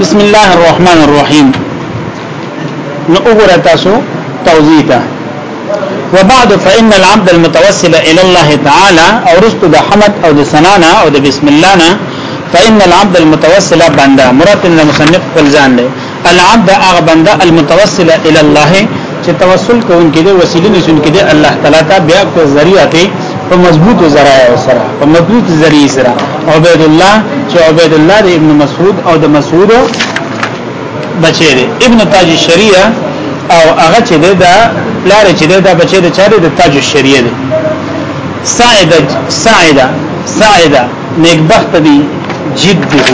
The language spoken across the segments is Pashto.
بسم الله الرحمن الرحيم نو تاسو توضیح وبعد فإن العبد المتوسل إلى الله تعالى او رست دا حمد او دا سنانا او دا بسم الله فإن العبد المتوسل بندا مرات ان مصنف فلزان دی العبد هغه بنده المتوسل الى الله چې توسل کوونکې د وسیلې نشونکې د الله تعالی ته بیا په ذریعہ ته په مضبوط ذرایع سره په مضبوط ذریعہ سره عبد الله چې عبد الله د ابن مسعود او د مسعود بچی دی ابن تاج الشریعه او هغه چې د لار چې د بچی د چاره د تاج الشریعه دی سعیده سعیده سعیده نیکبخت دی جده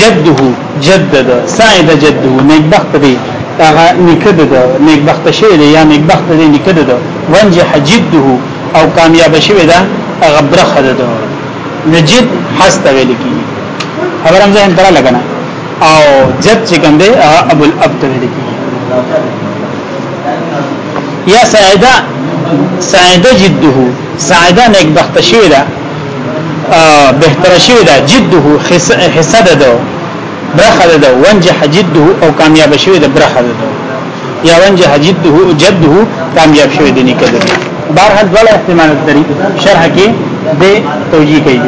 جده جدد سعید جدو نیکبخت دی هغه نکد ده نیکبخت شوی دی یا نیکبخت دی نکد ده ونجح جده او کامیاب شوی ده هغه برخه ده نجد حست ویل کی خبر هم ځان تر لګنه او جد چې کوم دی ابو الابد ویل کی یا سعیدا سعیدا جده سعیدا نیکبخت شوی ده بهتر شوی دا جده حصہ ده دو برخه ده دو ونجح جده او کامیاب شوی ده برخه ده دو یا ونجح جده جده کامیاب شوی ده نیکه ده بارحال دولا احتمال داری شرح کې ده توجیه کوي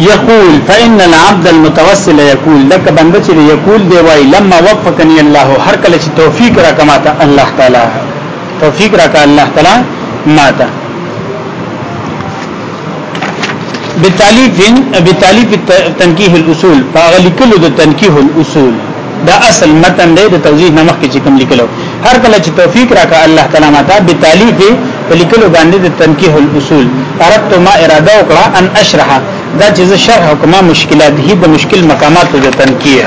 یقول فإن العبد المتوسل یقول لك بنده چې یقول دی وای لما وفقني الله هر کله چې توفیق را کماته الله تعالی توفیق راکا الله تعالی ماته بتالیف بتالیف تنکیه الاصول فاغ لیکلو د تنکیه الاصول دا اصل متن دی د توضیح نمخ کې کوم لیکلو هر کله چې توفیق راکا الله تعالی ماته بتالیف لیکلو باندې د تنکیه الاصول اردت ما اراده وکړه ان اشرح دا چې زه شرح کومه مشکلات هی د مشکل مقامات د تنکیه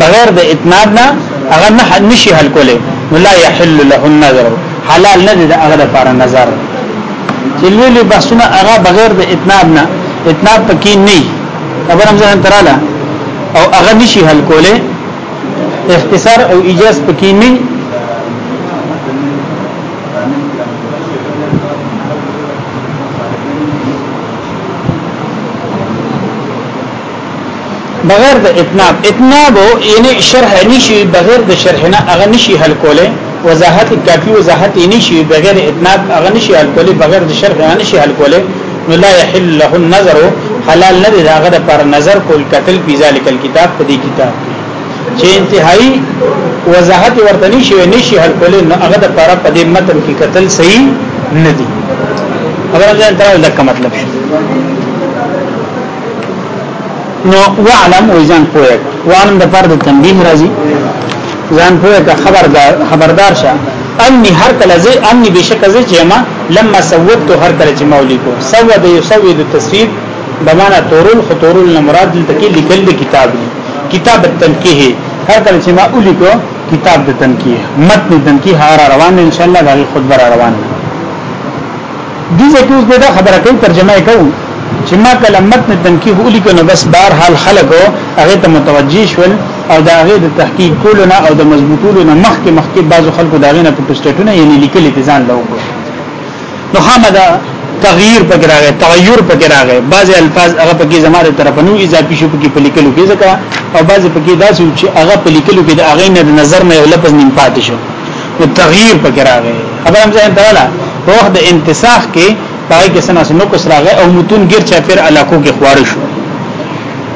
بغیر د اتناب نه هغه نه نشي حل کوله ولا يحل له النظر حلال نه دي هغه لپاره نظر چې لولي بحثونه هغه بغیر د اتناب نه اتناب پکې نه خبر هم ځان تراله او هغه نشي حل کوله اختصار او ایجاز پکې نه بغیر د اتناب اتناب یعنی شرح نشي بغیر د شرح نه هغه نشي حل کوله وضاحت کافی وضاحت نشي بغیر اتناب هغه نشي حل کوله بغیر د شرح نه نشي حل کوله نو لا يحل له النظر حلال نه دی داغه د پر نظر کول قتل په ذالک الكتاب په دې کتاب چې انتهایی وضاحت ورته نشي نشي حل کول نو هغه د پر په دې متن کې قتل صحیح نه دی خبره ده تر لکه مطلب شي نو وعلم او ځان پوهه وعلم د فرد تنبیه راځي ځان پوهه کا خبردار خبردار شه انی هر کله زی انی بشک زی چې ما لما سوت تو هر کله چې مولی کو سوت یو سوت تصویر بمانا تورول خطورول نه مراد دلته کې لیکل د کتاب دی کتاب التنقیه هر کله چې ما اولی کو کتاب د تنقیه متن تنقیه را روان ان شاء الله د خطبه را روان دې ځکه اوس دا خبره کوي ترجمه یې کوو چې ما کله متن تنکیه ولي کنه بس بهر حال خلکو هغه ته متوجي شول او دا هغه د تحقیق کولو نه او د مضبوطولو نه مخکې مخکې بعضو خلکو دا غینه په پسټټونه یعنی لیکل اتزان لو نو خامدا تغییر پکې راغی تغیر پکې راغی بعضی الفاظ هغه پکې زماره طرف نو اضافي شو پکې په لیکلو کې ځکه او بعضی پکې داسې چې هغه په لیکلو کې د هغه نه نظر نه یو لفظ نیم پاتې شو نو تغییر پکې راغی خبره هم ځان دراله په وخت د انتساخ کې پای کې سنا سنو کس راغی او متون ګر چا پیر علاقو کې خوار شو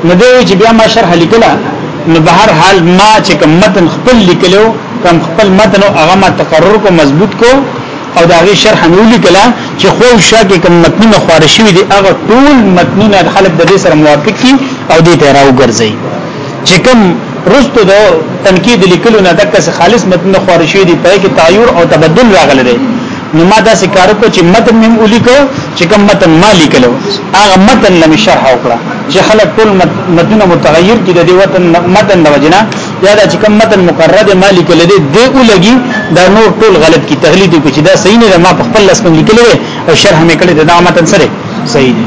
نو دوی چې بیا ما شرح لیکله نو به هر حال ما چې کوم متن خپل لیکلو کوم خپل متن او هغه ما تقرر کو مضبوط کو او دا غي شرح نو لیکله چې خو شاکه کوم متنونه خوار شوی دي هغه ټول متنونه خلک د دې سره موافق دي او دې ته راو ګرځي چې کوم رستو د تنقید لیکلو نه دک څه خالص متن خوري شوی دی په کې تغیر او تبدل راغلی دی نو ما دا سکار کو چې متن مم ولیکو چې کوم متن ما لیکلو هغه متن لم شرح وکړه چې خلک ټول متن متغیر کړي د وطن متن د وجنه یا دا چې کوم متن مقرره دی ما لیکل دی د اولګي دا نور ټول غلط کی تغلید کو چې دا صحیح نه ده ما په خپل لاس کوم لیکل او شرح مې کړی دا متن سره صحیح دی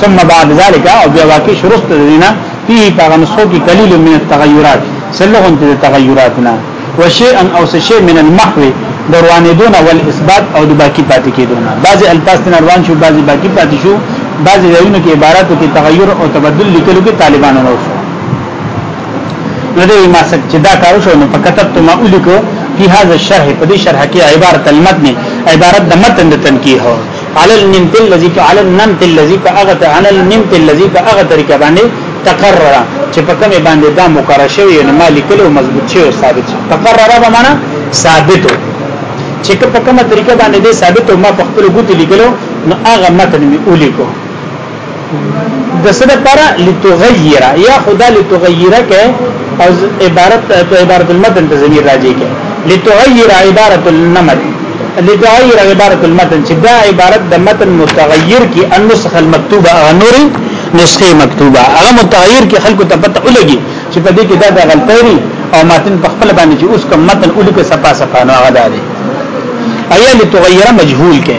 ثم بعد ذلك او بیا واقع شروع ته دینا فيه په نسخو کې قليل من التغيرات سلغون ته تغيراتنا وشيئا او شيء من المحو دروانې دون او اثبات او د باقی پاتې کېدون بعضي الفاظ تن روان شو بعضي باقی پاتې شو بعضي ځایونو کې عبارتو کې تغير او تبدل لیکلو کې طالبانو نو شو نو دې ما سک چې دا کار شو نو فقط ته ما ولیکو په هاذ الشرح په دې شرح کې عبارت المتن عبارت د متن د تنکیه على النمت الذي على النمت الذي فاغت على النمت الذي فاغت طریقه باندې تقرر چې په کومه باندې دا مقرر شوی نو مالی کلو مضبوط شوی ثابت شوی تقرر به معنا ثابت چې په کومه طریقه باندې دا ثابت او ما په خپل ګوت لیکلو نو هغه متن می اولیکو د سره پر لتغیر یا خدا لتغیر کې او عبارت ته عبارت المتن ته ضمیر راځي کې لتغیر عبارت النمل لتغیر عبارت المتن چې دا عبارت د متن متغیر کې النسخ المكتوبه نور نسخه مکتوبه هغه متغیر کې خلکو ته پته ولګي چې په دې کې دا د غلطۍ او متن په خپل باندې چې اوس کوم متن اولي کې صفه صفه نو هغه ده ایا لتغیر مجهول کې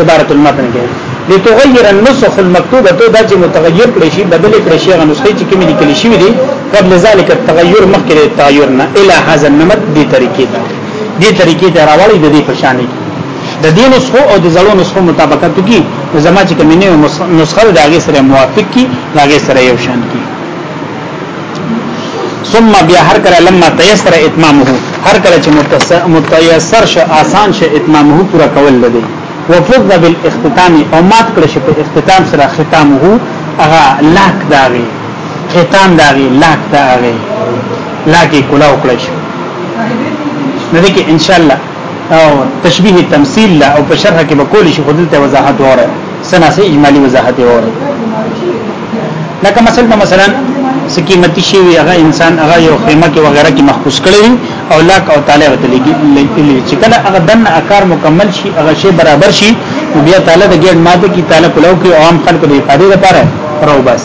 عبارت المتن کې لتغیر النسخ المكتوبه ته دا چې متغیر کړي شي بدل کړي شي هغه نسخه چې کومې لیکل شوې دي قبل ذلك التغیر مخکې د تغیر نه اله هاذ النمط دي طریقې ته دي طریقې ته راوړي د دې پشانې د دې نسخو او د زړو نسخو مطابقت کی زما چې کومې نسخه د هغه سره موافق کی د هغه سره یو شان کی ثم بیا هر کله لما تيسر اتمامه هر کله چې متيسر شه آسان شه اتمامه پورا کول لدی وفض بالاختتام او مات کړ شه په اختتام سره ختمه هغه لاک داغي ختم داغي لاک داغي لاکي کلاو کړ شه نو دې کې ان شاء الله او تشبیه تمثيل لا او په شرح کې به کول شي خود ته وضاحت وره سنا سي اجمالی وضاحت وره لکه مثلا مثلا سکیمتی شي هغه انسان هغه یو خیمه کې وغیرہ کې محفوظ کړی او لاک او تعالی وته لګي چې کله هغه دن اکار مکمل شي هغه شی برابر شي بیا تعالی د ګډ ماده کې تعالی کولو کې عام خلکو د افاده لپاره راو بس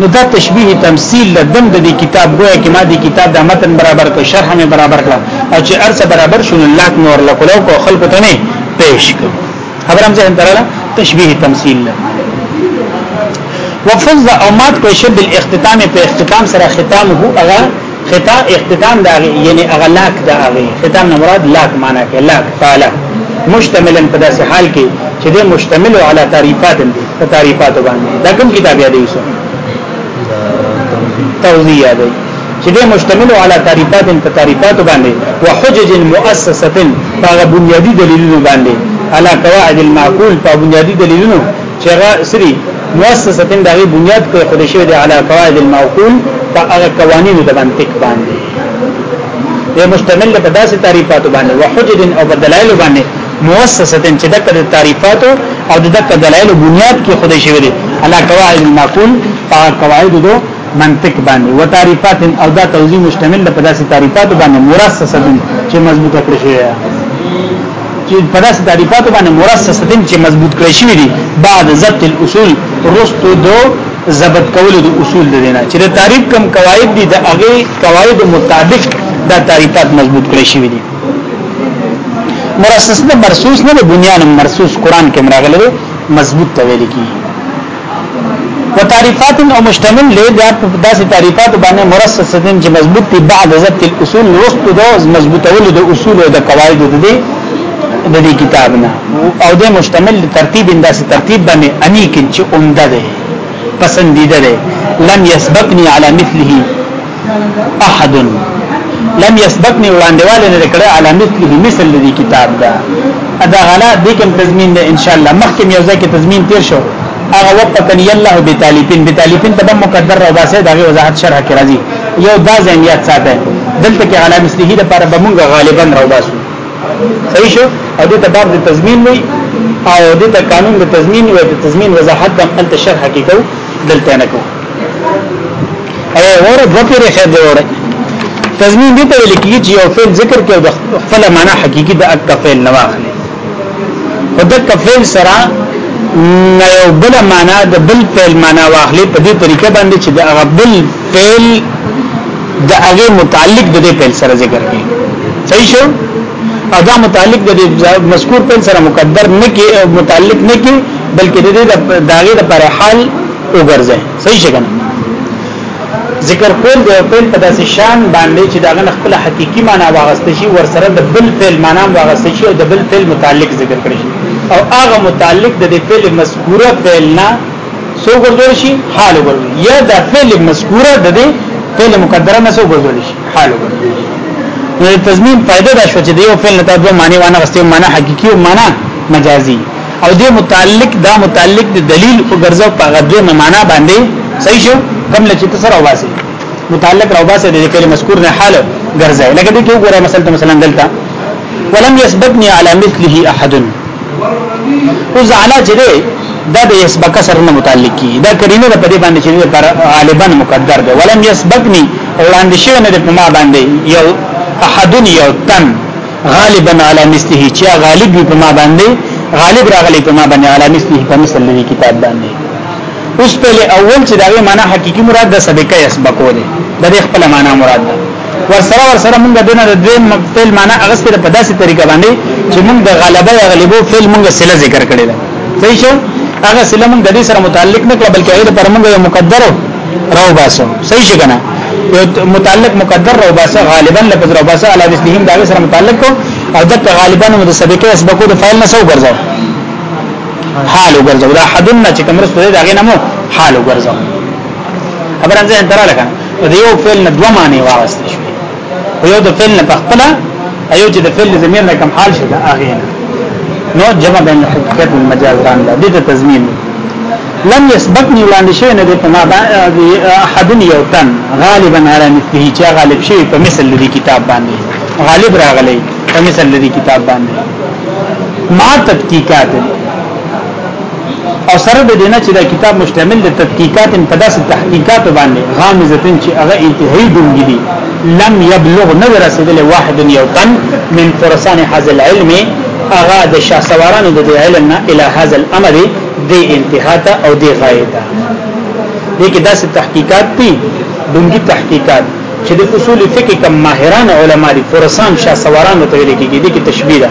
نو دا تشبیه تمثيل لدم د دې کتاب ګویا کې ما دې کتاب د متن برابر کو شرح مې برابر کړ او چې ارسه برابر شول لاک نور لکلو کو خلق ته نه پیش کو خبرم ځه دراله تشبیه تمثيل وفز او مات کو شب الاختتام په اختتام سره ختم هو اغه خطا اختتام دا یعنی هغه لاک دا هغه ختام نه مراد لاک معنی کې لاک فعلا مشتملا په داسې حال کې چې د مشتمل علی تعریفات دي په تعریفات باندې دا کوم کتاب یادې شو توضیح یادې چې د مشتمل علی تعریفات په تعریفات باندې وحجج مؤسسه په بنیادی دلیلونو باندې علی قواعد المعقول په بنیادی دلیلونو چې هغه سری مؤسسه د هغه بنیاد په خود شوی د علا قواعد المعقول په هغه قوانینو د منطق باندې د مشتمل په داسې تعریفاتو باندې وحجد او بدلایل باندې مؤسسه چې د کده تعریفاتو او د کده دلایل بنیاد کې خود شوی دی علا قواعد المعقول په قواعد دو منطق باندې و تعریفات او دا توضیح مشتمل په داسې تعریفاتو باندې مرسسه چې مضبوطه کړی شوی چې په داسې تعریفاتو باندې مرسستین چې مضبوط کړی شوی دی بعد ضبط الاصول رستو دو ضبط کولو د اصول د دینه چې د تعریف کم قواعد دي د هغه قواعد مطابق دا تعریفات مضبوط کړی شوی دی مرسس نه مرسوس نه بنیان مرسوس قران کې مراغله مضبوط تویل کی و تعریفات او مشتمل له داسې تعریفات باندې مرصصتن چې مضبوط دي بعد ضبط الاصول وروسته د مضبوطولو د اصول او د قواعد د دې د دې کتاب نه او د مشتمل ترتیب انداسې ترتیب باندې انیکن چې عمده ده پسندیده ده لم يسبقني على مثله احد لم يسبقني وړاندېواله نه کړه علي مثل دي مثل دي کتاب دا ادا غلا دې کوم تضمین ده ان شاء الله مخکې یو ځکه تضمین تیر شو هغه وخت کني الله بتالیفین بتالیفین ته مقدر او باسه دا وضاحت شرح کې راځي یو دا ذهنیت ساته دلته کې علامه سلیه د پر بمونګ غالبا راو باسو صحیح شو او دې ته باب د تضمین وي او دې ته قانون د تضمین وي د تضمین وضاحت د خپل شرح کې کو دلته نه کو او اور دو پیری خیر دی وړه تضمین دې ته ویل کیږي چې یو فعل ذکر کې د خپل معنا حقيقي د اک فعل نه واخلي خو د فعل سره نه یو بل معنا د بل فعل معنا واخلي په دې طریقه باندې چې د هغه بل فعل د هغه متعلق د دې فعل سره ذکر کړي صحیح شو ادا متعلق د مذکور فعل سره مقدر نه کې متعلق نه کې بلکې د دې د داغه لپاره حال وګرځي صحیح څنګه ذکر کول د فعل په داسې شان باندې چې دا غن خپل حقيقي معنی واغسته شي ور سره د بل فعل معنی واغسته شي او د بل فعل متعلق ذکر کړي شي او هغه متعلق د فعل مذکوره فعل نه سو ګرځول شي حال ګرځول یا د فعل مذکوره د دې فعل مقدره نه سو ګرځول شي حال ګرځول نو تضمین فائدہ دا شو چې د یو فعل نه دوه معنی وانه غسته معنی حقيقي او معنی مجازي او دې متعلق دا متعلق د دلیل او ګرځو په غدو معنا باندې صحیح شو کوم لچې تسره واسي متعلق راو باسه د کلمې مذکور نه حال ګرځي لکه دې کې وګوره مثلا مثلا دلته ولم يسبقني على مثله احد او زعلا چې دې دا د يسبق سره نه متعلق کی دا کرینه په دې باندې چې پر غالبا مقدر ده ولم يسبقني وړاندې شوی نه په ما باندې یو احد یو تن غالبا علی مثله چې غالب وي په ما باندې غالب راغلی په ما باندې علی مثله په مثل دې کتاب باندې اوس په اول چې داغه معنا حقيقي مراد د سبقه يسبقو دي د دې خپل معنا مراد ده ورسره ورسره موږ د نه د دې مقتل معنا اغسته په داسې طریقه باندې چې موږ د غلبه یا غلبو فعل موږ سله ذکر کړی ده صحیح شو هغه سله موږ د دې سره متعلق نه کړ بلکې هغه پر موږ یو مقدر راو باسه صحیح شګنه متعلق مقدر راو باسه غالبا لفظ راو باسه علی مثلهم دا سره متعلق کو او د غالبا د سبقه اسبقو د فاعل نه سو ګرځاو حال ګرځاو دا حدن چې کوم رسته دا غي نمو حال ګرځاو خبره ځه درا لګا د یو فعل نه دوه معنی واغسته خو یو د فعل نه خپل ایو چې د فعل ضمیر نه کم حال شي دا هغه نه نو جمع بین حقیقت المجاز باندې د دې تضمین لم يسبقني وړاندې شوی نه دی په ما باندې احد یو تن غالبا علی مثله چې غالب شي په مثل لري کتاب باندې غالب راغلی په مثل لري کتاب باندې ما تحقیقات او سره د دینه چې دا کتاب مشتمل د تحقیقات په داسې تحقیقات باندې غامزتن چې هغه انتهایی ډونګي دي لم يبلغ نه رسیدل واحد یو تن من فرسان هذا العلم هغه د شاه سوارانو د علم نه اله هذا الامر دی انتها ته او دی غایه ته دې کې داسې تحقیقات دي ډونګي تحقیقات چې د اصول فقه کم ماهران علما دي فرسان شاه سوارانو ته ویل کېږي دي کې تشبیه ده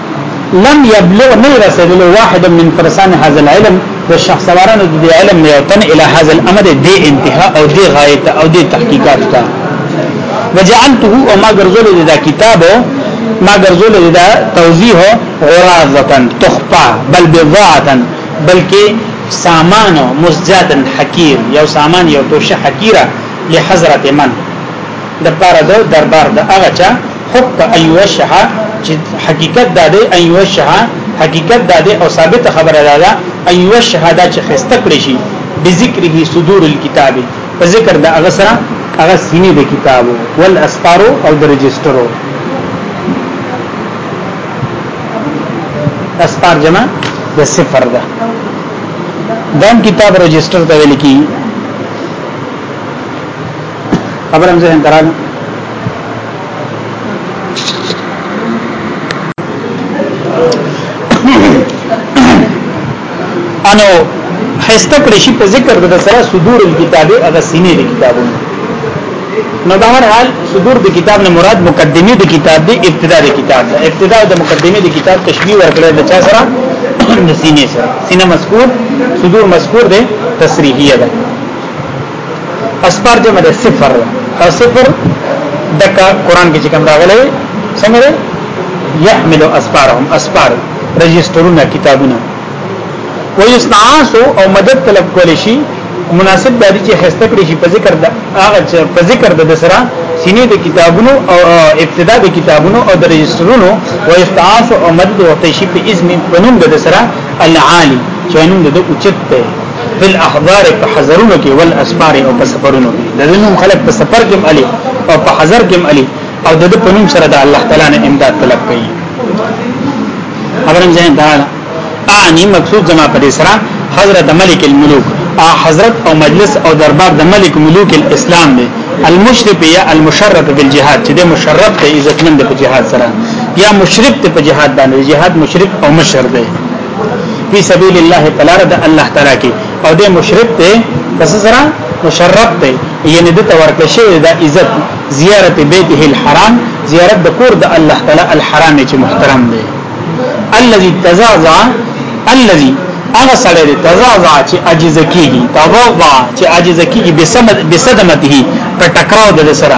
لم يبلغ نه رسیدلو واحد من فرسان هذا العلم د شخص سوارانو د علم نه یو تن اله هذا الامر د انتها او د غایه او د تحقیقات ته وجعلته او ما ګرځول دا کتاب ما ګرځول دا توضیح غرازتن تخفا بل بضاعتن بلکې سامان مزجدن حقیر یو سامان یو توشه حقیره لحضرت من د پاره د دربار د هغه چا حق ايوشه چې حقیقت دا دی ايوشه حقیقت دا دی او ثابت خبره ده دا ايوشه دا چې خسته کړی شي بذکره صدور الكتاب په ذکر دا هغه سره هغه سینې د کتابو ول اسفارو او د رجسترو اسفار جمع د صفر ده دام کتاب رجستر ته ویل کی خبر هم ځین درال انو خسته کړی شي په ذکر د سره صدور الكتاب هغه سینې د کتابونو نو بهر حال صدور د کتاب نه مراد مقدمه د کتاب دی ابتدا د کتاب ده ابتدا د مقدمه د کتاب تشبیه ورکړل د چا سره د سینې سره سینه مذکور صدور مذکور دی تصریحیه ده اسفار جمع ده صفر او صفر دکا قرآن کې چې کوم راغلی څنګه ده يحمل اسفارهم اسفار رجسترونه کتابونه ويستعاص او مدد طلب کول شي مناسب د دې چې خسته کړی شي په ذکر د هغه چې په ذکر د سره سینې د کتابونو او ابتدا د کتابونو او د رجسترونو او استعاف او مد او تشی په اذن پنوم د سره العالی چې نوم د اوچت ته په الاحضار په حضرونو کې ول اسفار او په سفرونو کې د نوم خلق په سفر کې علي او په حضر کې علي او د په نوم سره د الله تعالی نه امداد طلب کوي خبرم ځین دا اعنی مقصود زما په دې سره حضرت ملک الملوک ا حضرت او مجلس او دربار د ملک ملوک الاسلام دی المشرف یا المشرف بالجهاد چې د مشرف ته عزتمند په جهاد سره یا مشرف ته په جهاد باندې جهاد مشرف او مشر دی فی سبیل الله فلار د الله تعالی کې او د مشرک ته پس سره مشرف ته یعنی د تورک شی د عزت زیارت بیته الحرام زیارت د کور د الله تعالی الحرام چې محترم دی الذي تزعزع الذي هغه سره د تزعزع چې عاجز کیږي تضعضع چې عاجز کیږي بسمد بسدمته په ټکراو د سره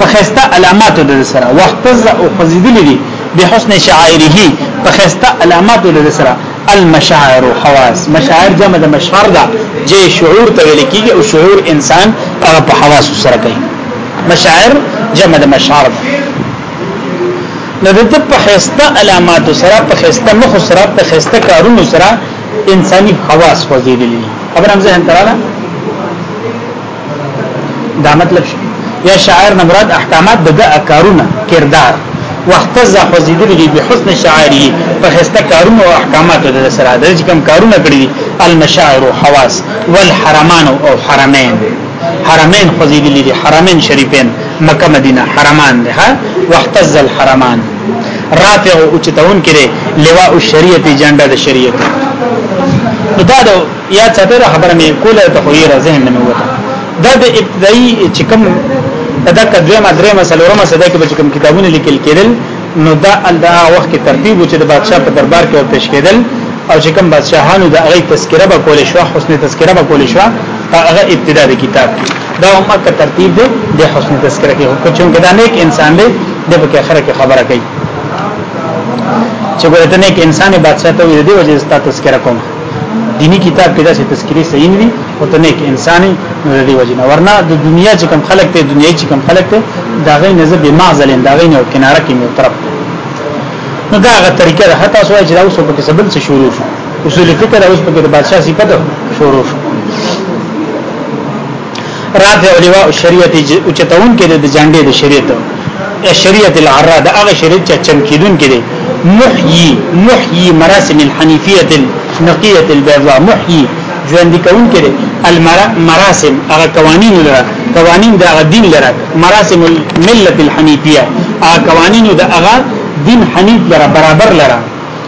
په خسته علاماتو د سره واحتز او خزیدل دي به حسن شعائره په خسته علاماتو د سره المشاعر حواس مشاعر جمع د مشعر ده چې شعور ته ویل کیږي او شعور انسان هغه په حواس سره کوي مشاعر جمع د مشعر ده نو د په خسته علاماتو سره په خسته مخ سره په خسته کارونو سره انساني حواس خوځېدلې خبر هم ځه انتراله دا مطلب شي یا شاعر نه مراد احکامات د کارونه کردار واحتز خزیدلی به حسن شاعری په خسته کارونه او احکامات د سره د کوم کارونه کړی المشاعر او حواس والحرمان او حرمین حرمین خزیدلی دي حرمین شریفین مکه مدینه حرمان ده واحتز الحرمان رافع او چتون کړي لواء الشریعت جنډه د شریعت دا یا چاته دا خبره مې کوله ته خو یې راځه نه مې وته دا د ابتدایي چې کوم دا کدوې ما درې مسلو رمه صدا کې چې کوم کتابونه لیکل کېدل نو دا الدا وخت کې ترتیب چې د بادشاہ په دربار کې پیش کېدل او چې کوم بادشاہانو د هغه تذکرہ به کول شو حسن تذکرہ به کول شو هغه ابتدا د کتاب کې دا هم اکه ترتیب دی د حسن تذکرہ کې خو چون کې دا نیک انسان دی د په اخر کې خبره کوي چې ګورته نیک انسان بادشاہ ته ویل دی وجه ستا تذکرہ کوم دینی کتاب کې داسې تذکری صحیح نه دي او ته نیک انساني نور دی وجنه ورنه د دنیا چې کم خلک ته دنیا چې کم خلک ته دا غي نظر به معزل دا غي نه کناره کې مو طرف نو دا غا طریقه ده حتی سوای چې دا اوس په کې سبل څه شروع شو اصول فقه دا اوس په کې د بادشاہ صفته شروع شو رافع لواء الشریعت اوچتون کې د جنډې د شریعت شریعت العرا د هغه شریعت چې چمکیدون کې دی محیی محیی مراسم الحنیفیه النقیه البیضاء محیی ژوند کون کې دی المراسم هغه قوانین لره قوانین د هغه دین لره مراسم الملت الحنیفیه هغه قوانین د هغه دین حنیف لره برابر لره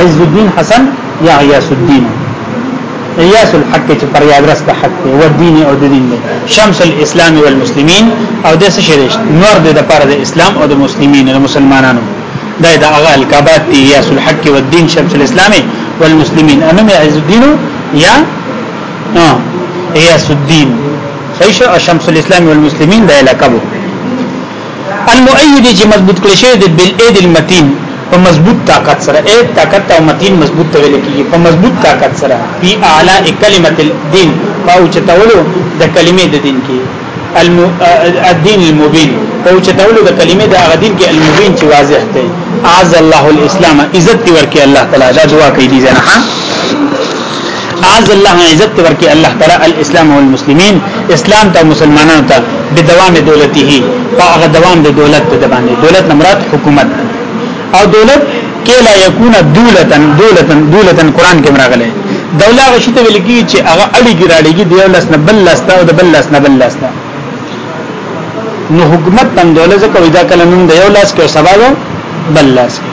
عز الدين حسن یا عیاس الدین عیاس الحق چې پر یادرس د حق دی او دین او د دین دی شمس الاسلام والمسلمین او د څه شریش نور د لپاره د اسلام او د مسلمانینو د مسلمانانو دا د هغه الکابات دی عیاس الحق او دین شمس الاسلام والمسلمین انم عز الدین یا عیاس الدین صحیح شمس الاسلام والمسلمین دا لقب المؤید چې مضبوط کړی شوی دی بل اید المتین په مضبوط طاقت سره اید طاقت او متین مضبوط ته ویل کیږي په مضبوط طاقت سره فی اعلی کلمت الدین او چتولو د کلمې د دین کې الدین المبین او چتولو د کلمې د هغه دین کې المبین چې واضح دی اعز الله الاسلام عزت ورکړي الله تعالی دا دعا کوي دي نه اعز الله عزت ورکی الله تعالی الاسلام والمسلمین اسلام ته مسلمانانو ته به دوام دولته په هغه دوام د دولت په باندې دولت مراد حکومت او دولت کلا یکون دولتن دولتن دولتن قران کې مراغله دوله غشي ته ویل کی چې هغه اړي ګراړيږي دی ولس نه بل لاس ته او د بل لاس نه بل لاس ته نو حکومت تم دوله ځکه ودا کله نوم دی یو لاس کې او سبا بل لاس کې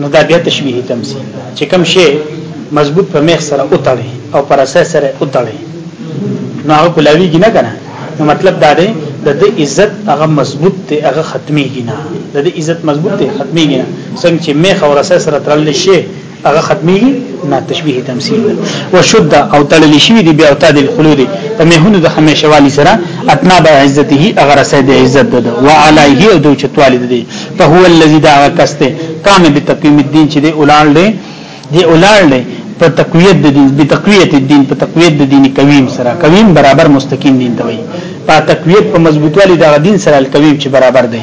نو دا بیا تشبیه تمثيل چې کوم شی مضبوط په مخ سره اوتړي او پر اساس سره اوتړي نو هغه کولاویږي نه کنه نو مطلب دا دی د دې عزت هغه مضبوط دی هغه ختميږي نه د دې عزت مضبوط دی ختميږي نه څنګه چې مخ او رسه سره تړل شي هغه ختميږي نه تشبيه تمثيل ده وشد او تړل شي دي بیا او تاد الخلود په مهونو د هميشه والي سره اتنا به عزته هغه رسې د عزت ده او عليه او د چتوالي ده په هو الذي دا کسته کان بتقيم الدين چې د اولال ده دی اولال ده په تقویت د دین په تقویت د دین په تقویت د دین قویم سره قویم برابر مستقیم دین ته وایي په تقویت په مضبوطوالي د دین سره القویم چې برابر دی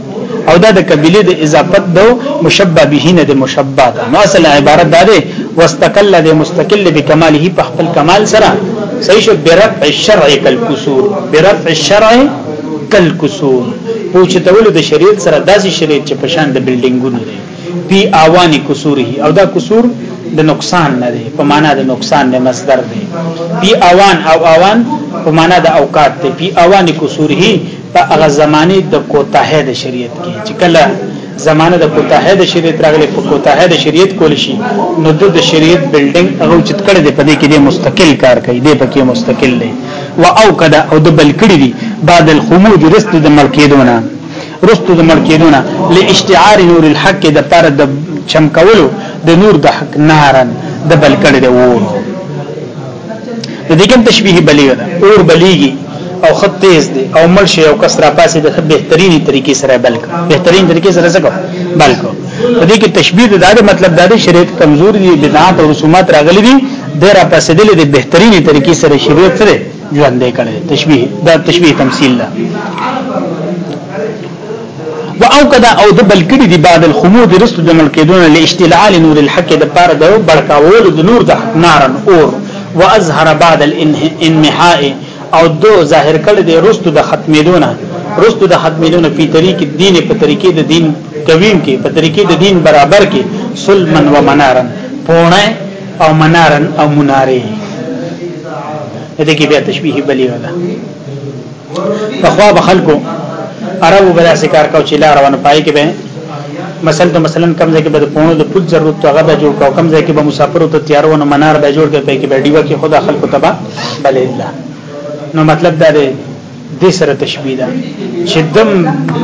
او دا د قبيله د اضافت دو مشبه به نه د مشبه ده نو اصل عبارت دا ده واستقل د مستقل بکماله په خپل کمال سره صحیح شو برفع الشرع کالکسور برفع الشرع کالکسور پوښتولو د شریعت سره داسې شریعت چې پشان د بلډینګونو دی پی اوانی کسوره او دا کسور د نقصان نه دی په معنا د نقصان نه مصدر دی پی اوان او اوان په معنا د اوقات دی پی اوانی کسوره په هغه زمانه د کوتاه د شریعت کې چې کله زمانه د کوتاه د شریعت راغلي په کوتاه د شریعت کول شي نو د شریعت بلډینګ هغه چې کړه د پدې کې د مستقل کار کوي د پکې مستقل دی و او کده او د بل کړي دي بعد الخمود رست د ملکیدونه رست د ملکیدونه لاشتعار نور الحق د پر د چمکولو د نور د حق نارن د بل کړي دی وو د دې کوم تشبیه بلیغ ده اور بلیږي او خط تیز دی او مل شي او کسره پاسې د بهترینی طریقې سره بلک بهترین طریقې سره څه بلک په دې کې تشبیه د دې مطلب دا دی شریعت کمزور دی بدعات او رسومات راغلي دي د را پاسې دي د بهترینی طریقې سره شریعت سره ژوند دی کړي تشبیه دا تشبیه تمثيل ده و او کدا او د بلکړي دی بعد الخمود رست د ملک دون لاشتلال نور الحق د پر د بڑکاول د نور د حق نارن اور واظهر بعد الانمحاء او دو ظاهر کړي د رست د ختمېدونه رست د ختمېدونه په طریق دین په طریقې د دین قویم کې په طریقې د دین برابر کې سلمن و منارن پونه او منارن او مناره دې کې بیا تشبیه بلی ولا پخوا به خلکو عربو بل اسې کار کاو چې لار روانه پای کې به مثلا ته مثلا کم ځای کې به د پونو د پوت ضرورت ته غدا جوړ کاو کم ځای کې به مسافر ته تیارونه منار به جوړ کړي کې به دیوه کې خدا خلکو تبا بل الله نو مطلب دا دی د سره تشبیه ده چې دم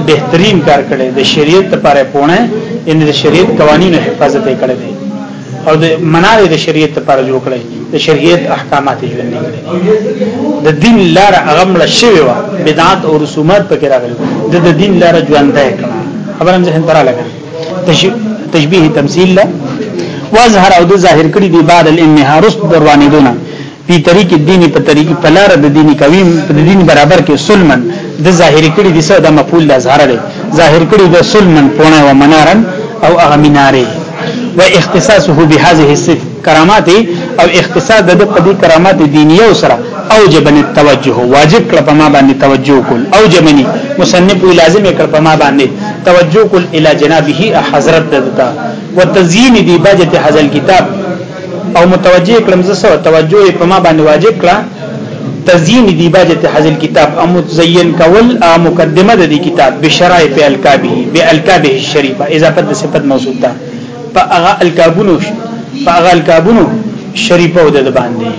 بهترین کار کړي د شریعت لپاره پونه ان د شریعت قوانینو حفاظت کړي او د منارې د شریعت لپاره جوړ کړي د شریعت احکامات ژوند کړي د دین لار هغه مړ شوی و بدعت او رسومات پکې راغلي د د دین لار ژوند ده کړه خبره هم ځین ترا لګا تشبیه تمثيل لا واظهر او د ظاهر کړي دی بعد الانهارست دروانې دونه په طریق الدین په طریق په لار د دین قویم په دین برابر کې سلمن د ظاهر کړي دي څه د مفعول د اظهار دی ظاهر کړي د سلمن پونه و منارن او هغه مناره و اختصاصه بهذه الصف کرامات او اختصاص د دې کرامات دینیه سره او جبن التوجه واجب کړ په ما باندې توجه کول او جبني مصنف لازم کړ په ما باندې توجه کول الی جنابه حضرت دتا وتزیین دی بجته هذا الكتاب او متوجه کړم زه سره توجه په ما باندې واجب کړه تزیین دی باجت حاصل کتاب او متزین کول او مقدمه د دې کتاب بشرای په الکابه به الکابه الشریفه اضافه د صفت موصوف ده په هغه الکابونو په هغه الکابونو شریفه ود باندې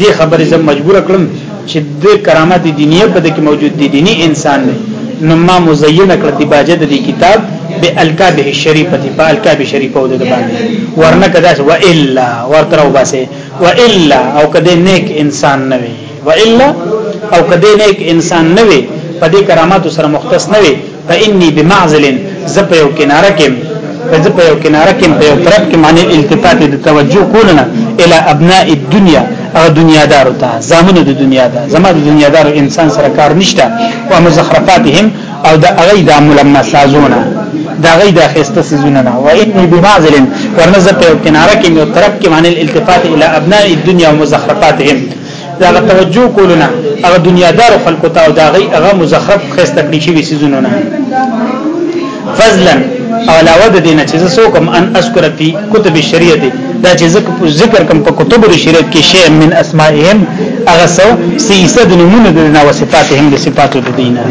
دې خبره زم مجبور کړم چې د کرامت دینیه په دې کې موجود دي دینی انسان دی نو ما مزینه کړ دی باجه د کتاب به الکابه الشریفه دی په الکابه شریفه او د باندې ورنه کدا و الا ورتر او باسه و الا او کده نیک انسان نه وي و الا او کده نیک انسان نه وي په دې کرامات سره مختص نه وي فإني بمعزل زه په یو کناره کې زه په یو کناره کې په یو طرف کې معنی التفات د توجه کولنه الی ابناء الدنيا او دنیا دارو ته زامنو د دنیا ده زما د دنیا دارو انسان سره کار نشته او مزخرفاتهم او د هغه د ملما سازونه دا غي د خسته سيزونه نه و اني بمعزل ورنزه په کناره کې یو طرف کې معنی الالتفات الى ابناء الدنيا ومزخرفاتهم دا غ توجه کولو نه هغه دنیادار خلکو ته او دا غي هغه مزخرف خسته کړی شي سيزونه نه فضلا او علاوه د دینه چې زه کوم ان اذكر فی کتب الشریعه دا چې ذکر کوم په کتب الشریعه کې شی من اسماءهم هغه سو سیسه د نمونه د نه صفاتهم د صفات د دینه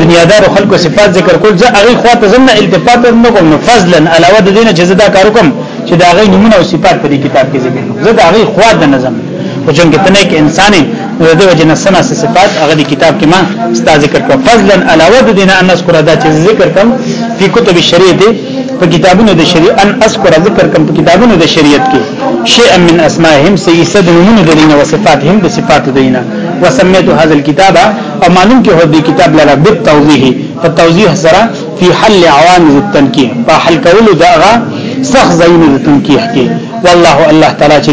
دنیادار خلکو صفات ذکر کول زه هغه خواته زمنا التفات نه کوم فضلا علاوه د دینه چې زه دا کار کوم چې دا غي نمونه او صفات په دې کتاب کې ذکر کوم زه دا غي خواته نظم او چې ته نیک انسان نو د وجه نه سنا صفات هغه د کتاب کې ما ستا ذکر کړ فضلا علاوه د دینه ان اذكر دا چې ذکر کم په کتب شریعت په کتابونو د شریعت ان اذكر ذکر کم په کتابونو د شریعت کې شیئا من اسماءهم سیسد نمونه د دینه او صفاتهم د صفات د دینه وسمیت هذا الكتاب او معلوم کې هو د کتاب لره بالتوضیح په توضیح سره په حل عوامل التنکیه په حل کولو دغه سخت زینو د تنکیه کې والله الله تعالی چې